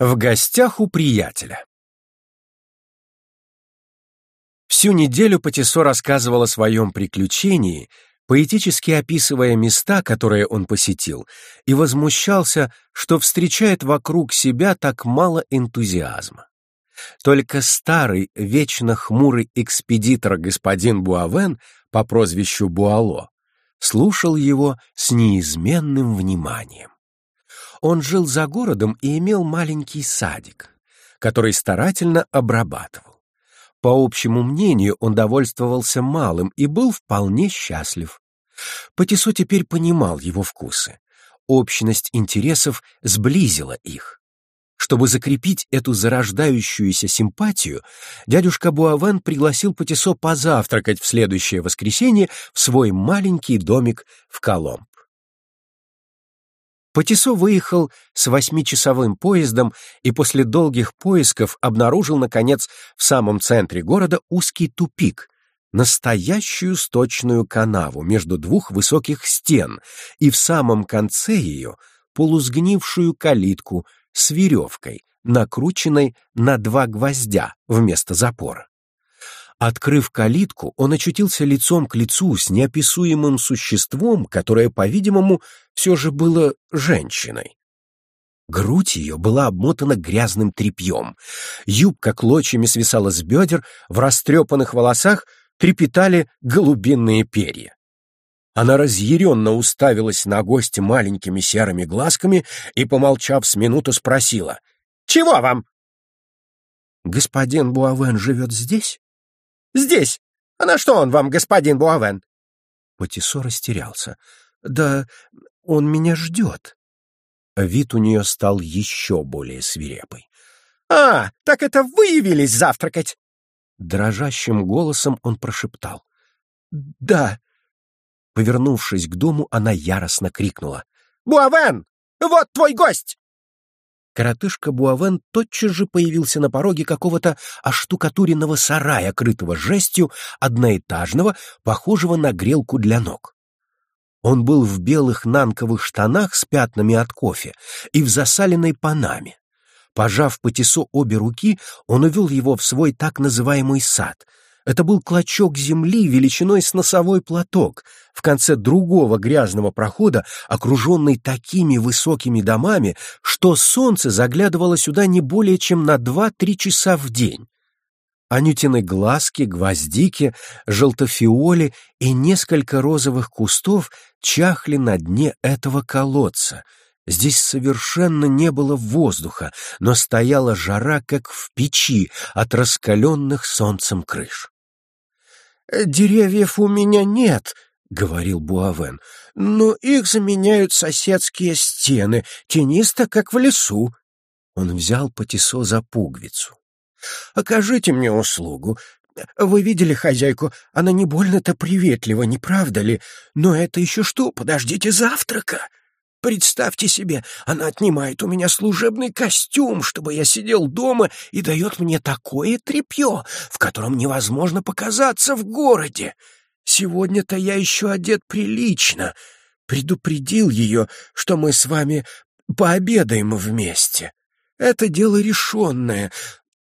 В гостях у приятеля. Всю неделю Патисо рассказывал о своем приключении, поэтически описывая места, которые он посетил, и возмущался, что встречает вокруг себя так мало энтузиазма. Только старый, вечно хмурый экспедитор господин Буавен по прозвищу Буало слушал его с неизменным вниманием. Он жил за городом и имел маленький садик, который старательно обрабатывал. По общему мнению, он довольствовался малым и был вполне счастлив. Патисо теперь понимал его вкусы. Общность интересов сблизила их. Чтобы закрепить эту зарождающуюся симпатию, дядюшка Буавен пригласил Патисо позавтракать в следующее воскресенье в свой маленький домик в Коломб. Патисо выехал с восьмичасовым поездом и после долгих поисков обнаружил, наконец, в самом центре города узкий тупик, настоящую сточную канаву между двух высоких стен и в самом конце ее полусгнившую калитку с веревкой, накрученной на два гвоздя вместо запора. Открыв калитку, он очутился лицом к лицу с неописуемым существом, которое, по-видимому, все же было женщиной. Грудь ее была обмотана грязным тряпьем. Юбка клочьями свисала с бедер, в растрепанных волосах трепетали голубинные перья. Она разъяренно уставилась на гостя маленькими серыми глазками и, помолчав с минуту, спросила. «Чего вам?» «Господин Буавен живет здесь?» Здесь! А на что он вам, господин Буавен?» Патисо растерялся. «Да он меня ждет». Вид у нее стал еще более свирепый. «А, так это вы явились завтракать?» Дрожащим голосом он прошептал. «Да». Повернувшись к дому, она яростно крикнула. «Буавен, вот твой гость!» Коротышка Буавен тотчас же появился на пороге какого-то оштукатуренного сарая, крытого жестью, одноэтажного, похожего на грелку для ног. Он был в белых нанковых штанах с пятнами от кофе и в засаленной панаме. Пожав Патисо обе руки, он увел его в свой так называемый сад — это был клочок земли величиной с носовой платок, в конце другого грязного прохода, окруженный такими высокими домами, что солнце заглядывало сюда не более чем на два-три часа в день. Анютины глазки, гвоздики, желтофиоли и несколько розовых кустов чахли на дне этого колодца. Здесь совершенно не было воздуха, но стояла жара, как в печи от раскаленных солнцем крыш. «Деревьев у меня нет», — говорил Буавен, — «но их заменяют соседские стены, тенисто, как в лесу». Он взял Патисо за пуговицу. «Окажите мне услугу. Вы видели хозяйку? Она не больно-то приветлива, не правда ли? Но это еще что? Подождите завтрака!» Представьте себе, она отнимает у меня служебный костюм, чтобы я сидел дома, и дает мне такое тряпье, в котором невозможно показаться в городе. Сегодня-то я еще одет прилично. Предупредил ее, что мы с вами пообедаем вместе. Это дело решенное,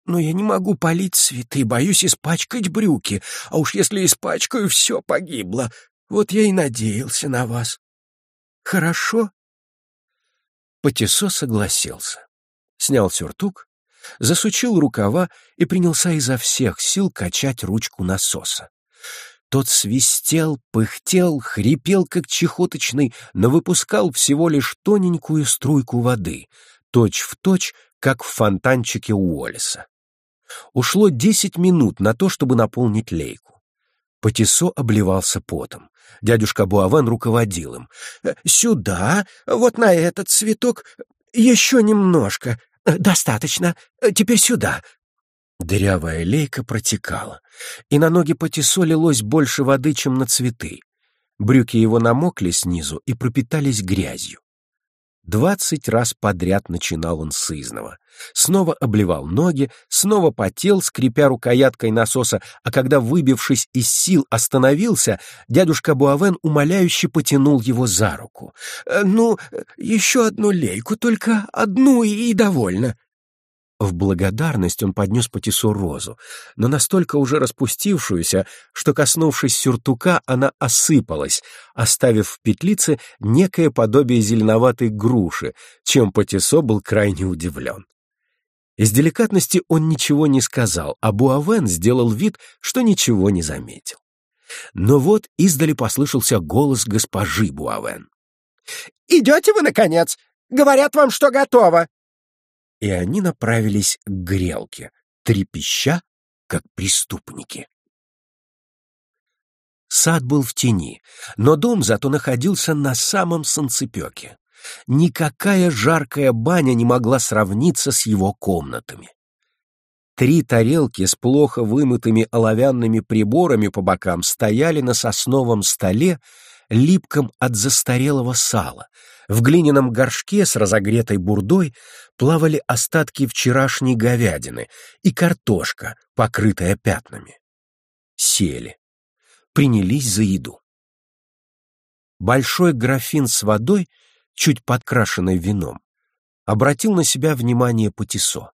но я не могу полить цветы, боюсь испачкать брюки, а уж если испачкаю, все погибло. Вот я и надеялся на вас. Хорошо?» Патисо согласился. Снял сюртук, засучил рукава и принялся изо всех сил качать ручку насоса. Тот свистел, пыхтел, хрипел, как чехоточный, но выпускал всего лишь тоненькую струйку воды, точь-в-точь, точь, как в фонтанчике Уоллеса. Ушло десять минут на то, чтобы наполнить лейку. Патисо обливался потом. Дядюшка Буавен руководил им. «Э, «Сюда, вот на этот цветок, еще немножко. Э, достаточно. Э, теперь сюда». Дырявая лейка протекала, и на ноги Патисо лилось больше воды, чем на цветы. Брюки его намокли снизу и пропитались грязью. Двадцать раз подряд начинал он с изного. Снова обливал ноги, снова потел, скрипя рукояткой насоса, а когда, выбившись из сил, остановился, дядюшка Буавен умоляюще потянул его за руку. «Э, «Ну, еще одну лейку, только одну и довольно». В благодарность он поднес Патисо розу, но настолько уже распустившуюся, что, коснувшись сюртука, она осыпалась, оставив в петлице некое подобие зеленоватой груши, чем Патисо был крайне удивлен. Из деликатности он ничего не сказал, а Буавен сделал вид, что ничего не заметил. Но вот издали послышался голос госпожи Буавен. «Идете вы, наконец? Говорят вам, что готово!» И они направились к грелке, трепеща, как преступники. Сад был в тени, но дом зато находился на самом солнцепеке. Никакая жаркая баня не могла сравниться с его комнатами. Три тарелки с плохо вымытыми оловянными приборами по бокам стояли на сосновом столе, липком от застарелого сала. В глиняном горшке с разогретой бурдой плавали остатки вчерашней говядины и картошка, покрытая пятнами. Сели. Принялись за еду. Большой графин с водой, чуть подкрашенной вином, обратил на себя внимание Патисо.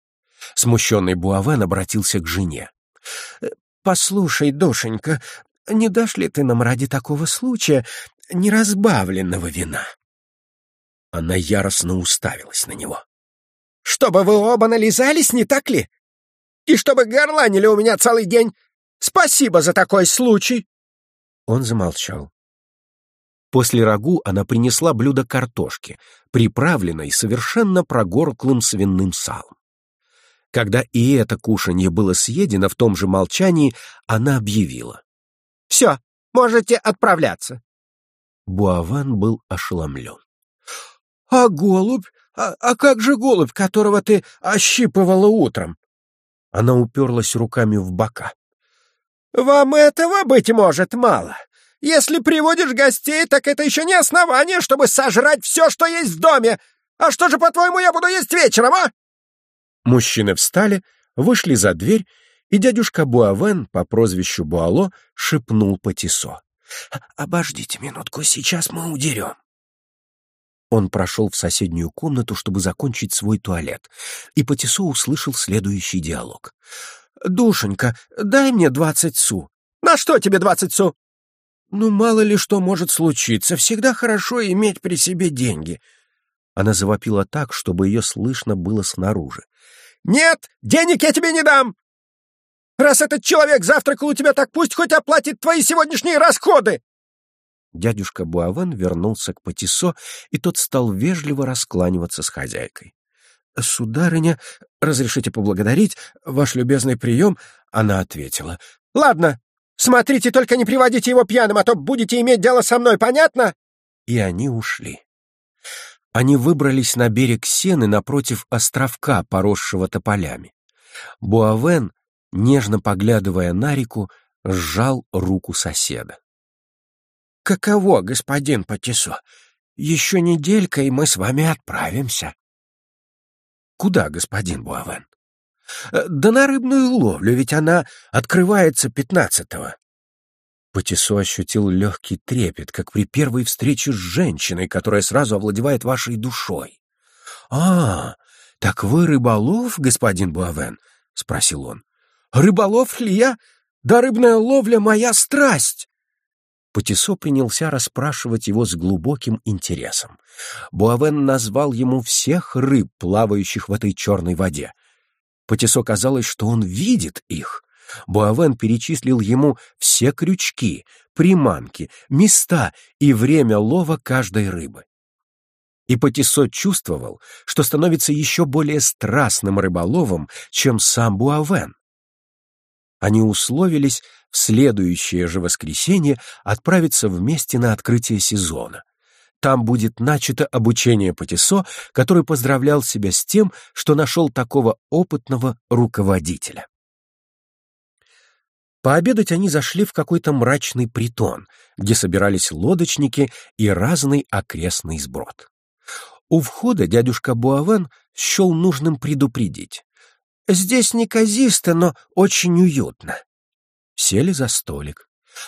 Смущенный Буавен обратился к жене. «Послушай, душенька, не дашь ли ты нам ради такого случая неразбавленного вина?» Она яростно уставилась на него. «Чтобы вы оба нализались, не так ли? И чтобы горланили у меня целый день. Спасибо за такой случай!» Он замолчал. После рагу она принесла блюдо картошки, приправленной совершенно прогорклым свиным салом. Когда и это кушанье было съедено в том же молчании, она объявила. «Все, можете отправляться». Буаван был ошеломлен. «А голубь? А, а как же голубь, которого ты ощипывала утром?» Она уперлась руками в бока. «Вам этого, быть может, мало. Если приводишь гостей, так это еще не основание, чтобы сожрать все, что есть в доме. А что же, по-твоему, я буду есть вечером, а?» Мужчины встали, вышли за дверь, и дядюшка Буавен по прозвищу Буало шепнул Патисо. «Обождите минутку, сейчас мы удерем». Он прошел в соседнюю комнату, чтобы закончить свой туалет, и Патисо услышал следующий диалог. «Душенька, дай мне двадцать су». «На что тебе двадцать су?» «Ну, мало ли что может случиться. Всегда хорошо иметь при себе деньги». Она завопила так, чтобы ее слышно было снаружи. «Нет, денег я тебе не дам! Раз этот человек завтракал у тебя, так пусть хоть оплатит твои сегодняшние расходы!» Дядюшка Буавен вернулся к Патисо, и тот стал вежливо раскланиваться с хозяйкой. «Сударыня, разрешите поблагодарить ваш любезный прием?» Она ответила. «Ладно, смотрите, только не приводите его пьяным, а то будете иметь дело со мной, понятно?» И они ушли. Они выбрались на берег Сены напротив островка, поросшего тополями. Буавен, нежно поглядывая на реку, сжал руку соседа. «Каково, господин Патисо? Еще неделька, и мы с вами отправимся». «Куда, господин Буавен?» «Э, «Да на рыбную ловлю, ведь она открывается пятнадцатого». Патисо ощутил легкий трепет, как при первой встрече с женщиной, которая сразу овладевает вашей душой. «А, так вы рыболов, господин Буавен?» — спросил он. «Рыболов ли я? Да рыбная ловля — моя страсть!» Патисо принялся расспрашивать его с глубоким интересом. Буавен назвал ему всех рыб, плавающих в этой черной воде. Патисо казалось, что он видит их. Буавен перечислил ему все крючки, приманки, места и время лова каждой рыбы. И Патисо чувствовал, что становится еще более страстным рыболовом, чем сам Буавен. Они условились в следующее же воскресенье отправиться вместе на открытие сезона. Там будет начато обучение Патисо, который поздравлял себя с тем, что нашел такого опытного руководителя. Пообедать они зашли в какой-то мрачный притон, где собирались лодочники и разный окрестный сброд. У входа дядюшка Буавен счел нужным предупредить. «Здесь неказисто, но очень уютно». Сели за столик.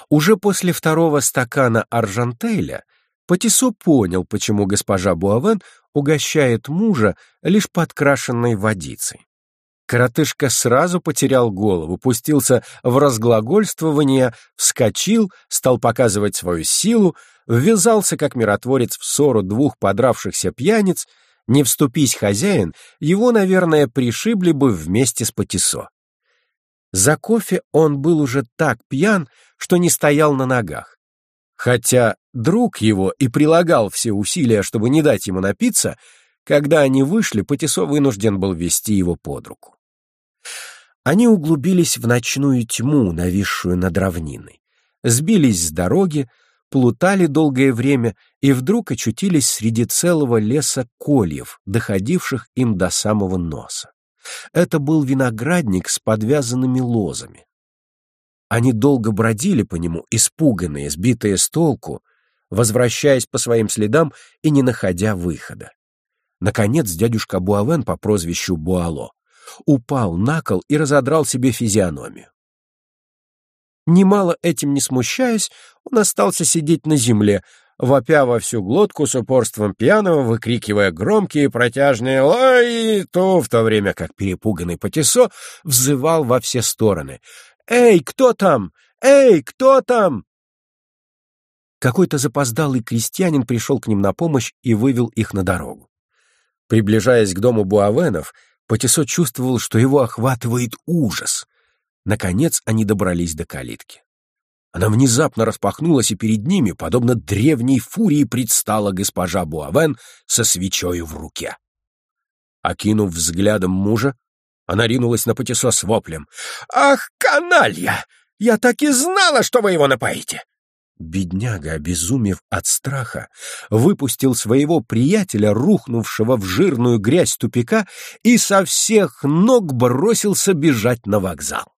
Уже после второго стакана аржантейля Патисо понял, почему госпожа Буавен угощает мужа лишь подкрашенной водицей. Коротышка сразу потерял голову, пустился в разглагольствование, вскочил, стал показывать свою силу, ввязался как миротворец в ссору двух подравшихся пьяниц, не вступись хозяин, его, наверное, пришибли бы вместе с Патисо. За кофе он был уже так пьян, что не стоял на ногах. Хотя друг его и прилагал все усилия, чтобы не дать ему напиться, когда они вышли, Патисо вынужден был вести его под руку. Они углубились в ночную тьму, нависшую над равниной, сбились с дороги, плутали долгое время и вдруг очутились среди целого леса кольев, доходивших им до самого носа. Это был виноградник с подвязанными лозами. Они долго бродили по нему, испуганные, сбитые с толку, возвращаясь по своим следам и не находя выхода. Наконец дядюшка Буавен по прозвищу Буало упал на кол и разодрал себе физиономию. Немало этим не смущаясь, он остался сидеть на земле, вопя во всю глотку с упорством пьяного, выкрикивая громкие протяжные лаи, то в то время как перепуганный Патисо взывал во все стороны. «Эй, кто там? Эй, кто там?» Какой-то запоздалый крестьянин пришел к ним на помощь и вывел их на дорогу. Приближаясь к дому Буавенов, Патисо чувствовал, что его охватывает ужас. Наконец они добрались до калитки. Она внезапно распахнулась, и перед ними, подобно древней фурии, предстала госпожа Буавен со свечой в руке. Окинув взглядом мужа, она ринулась на Патисо с воплем. «Ах, каналья! Я так и знала, что вы его напоите! Бедняга, обезумев от страха, выпустил своего приятеля, рухнувшего в жирную грязь тупика, и со всех ног бросился бежать на вокзал.